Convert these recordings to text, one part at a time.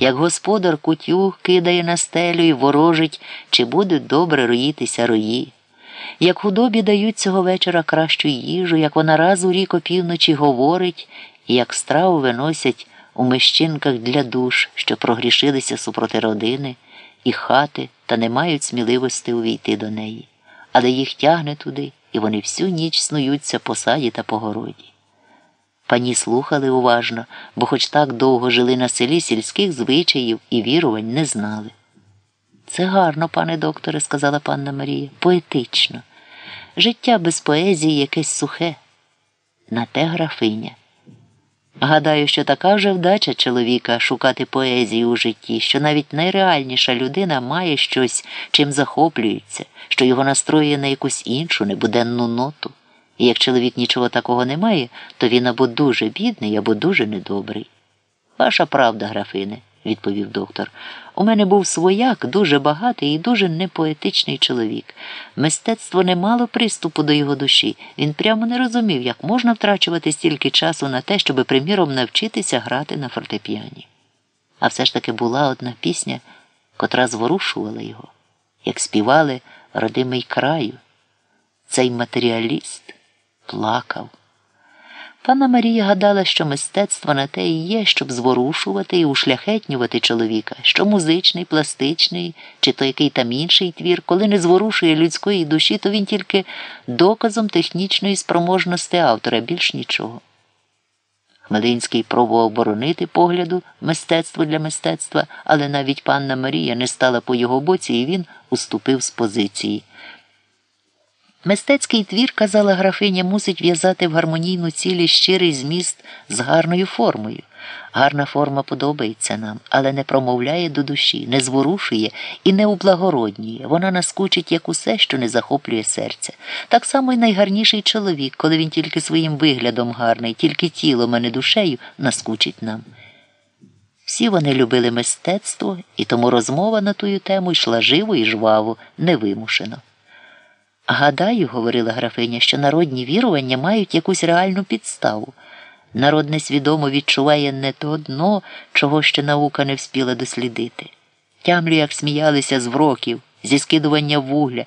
як господар кутю кидає на стелю і ворожить, чи будуть добре роїтися рої, як худобі дають цього вечора кращу їжу, як вона раз у рік опівночі говорить, і як страву виносять у мещинках для душ, що прогрішилися супроти родини і хати та не мають сміливості увійти до неї, але їх тягне туди, і вони всю ніч снуються по саді та по городі. Пані слухали уважно, бо хоч так довго жили на селі сільських звичаїв і вірувань не знали. Це гарно, пане докторе, сказала панна Марія, поетично. Життя без поезії якесь сухе. На те графиня. Гадаю, що така вже вдача чоловіка шукати поезію у житті, що навіть найреальніша людина має щось, чим захоплюється, що його настроює на якусь іншу небуденну ноту. І як чоловік нічого такого не має, то він або дуже бідний, або дуже недобрий. Ваша правда, графине, відповів доктор. У мене був свояк, дуже багатий і дуже непоетичний чоловік. Мистецтво не мало приступу до його душі. Він прямо не розумів, як можна втрачувати стільки часу на те, щоби, приміром, навчитися грати на фортепіані. А все ж таки була одна пісня, котра зворушувала його, як співали родимий краю. Цей матеріаліст плакав. Панна Марія гадала, що мистецтво на те і є, щоб зворушувати і ушляхетнювати чоловіка, що музичний, пластичний, чи то який там інший твір, коли не зворушує людської душі, то він тільки доказом технічної спроможності автора, більш нічого. Хмелинський пробував боронити погляду мистецтво для мистецтва, але навіть панна Марія не стала по його боці, і він уступив з позиції. Мистецький твір, казала графиня, мусить в'язати в гармонійну цілі щирий зміст з гарною формою. Гарна форма подобається нам, але не промовляє до душі, не зворушує і не ублагороднює. Вона наскучить як усе, що не захоплює серця. Так само й найгарніший чоловік, коли він тільки своїм виглядом гарний, тільки тілом, а не душею, наскучить нам. Всі вони любили мистецтво, і тому розмова на тую тему йшла живо і жваво, невимушено. Гадаю, говорила графиня, що народні вірування мають якусь реальну підставу. Народ несвідомо відчуває не то дно, чого ще наука не вспіла дослідити. Тямлю, як сміялися з вроків, зі скидування вугля,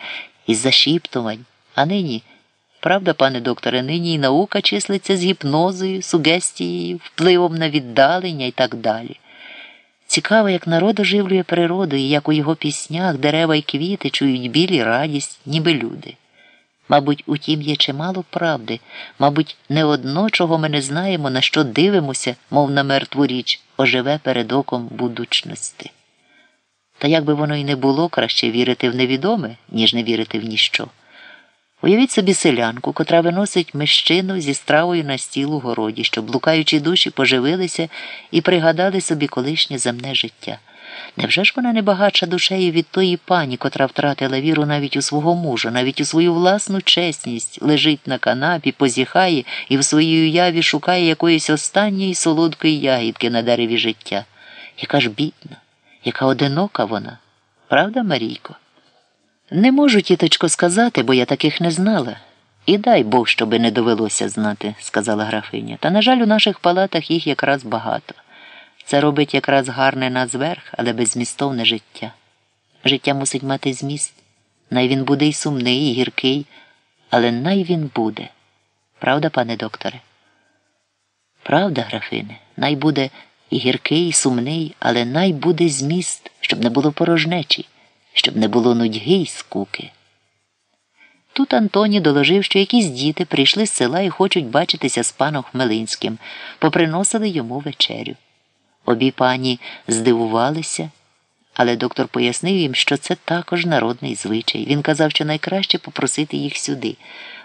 із зашіптувань. А нині, правда, пане докторе, нині і наука числиться з гіпнозою, сугестією, впливом на віддалення і так далі. Цікаво, як народ оживлює природу і як у його піснях дерева й квіти чують білі радість, ніби люди. Мабуть, у тім є чимало правди, мабуть, не одно, чого ми не знаємо, на що дивимося, мов на мертву річ, оживе перед оком будучності. Та як би воно й не було, краще вірити в невідоме, ніж не вірити в ніщо. Уявіть собі селянку, котра виносить мещину зі стравою на стіл у городі, щоб блукаючі душі поживилися і пригадали собі колишнє земне життя. Невже ж вона не багатша душею від тої пані, котра втратила віру навіть у свого мужа, навіть у свою власну чесність, лежить на канапі, позіхає і в своїй уяві шукає якоїсь останньої солодкої ягідки на дереві життя? Яка ж бідна, яка одинока вона, правда, Марійко? Не можу, тіточко, сказати, бо я таких не знала. І дай Бог, щоби не довелося знати, сказала графиня. Та, на жаль, у наших палатах їх якраз багато. Це робить якраз гарне надзверх, але беззмістовне життя. Життя мусить мати зміст. Най він буде й сумний, і гіркий, але най він буде. Правда, пане докторе? Правда, графине, най буде і гіркий, і сумний, але най буде зміст, щоб не було порожнечі щоб не було нудьги й скуки. Тут Антоні доложив, що якісь діти прийшли з села і хочуть бачитися з паном Хмелинським, поприносили йому вечерю. Обі пані здивувалися, але доктор пояснив їм, що це також народний звичай. Він казав, що найкраще попросити їх сюди.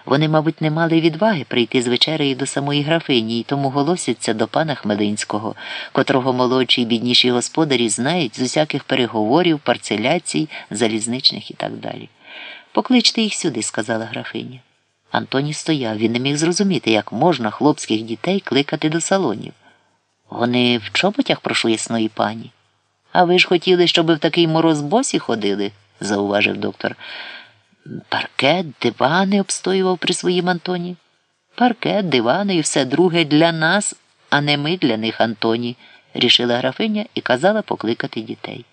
Вони, мабуть, не мали відваги прийти з вечерею до самої графині і тому голосяться до пана Хмелинського, котрого молодші й бідніші господарі знають з усяких переговорів, парцеляцій, залізничних і так далі. Покличте їх сюди, сказала графиня. Антоній стояв, він не міг зрозуміти, як можна хлопських дітей кликати до салонів. Вони в чоботях прошу ясної пані. А ви ж хотіли, щоб в такий мороз босі ходили, зауважив доктор. Паркет, дивани обстоював при своїм Антоні. Паркет, дивани і все друге для нас, а не ми для них, Антоні, рішила графиня і казала покликати дітей.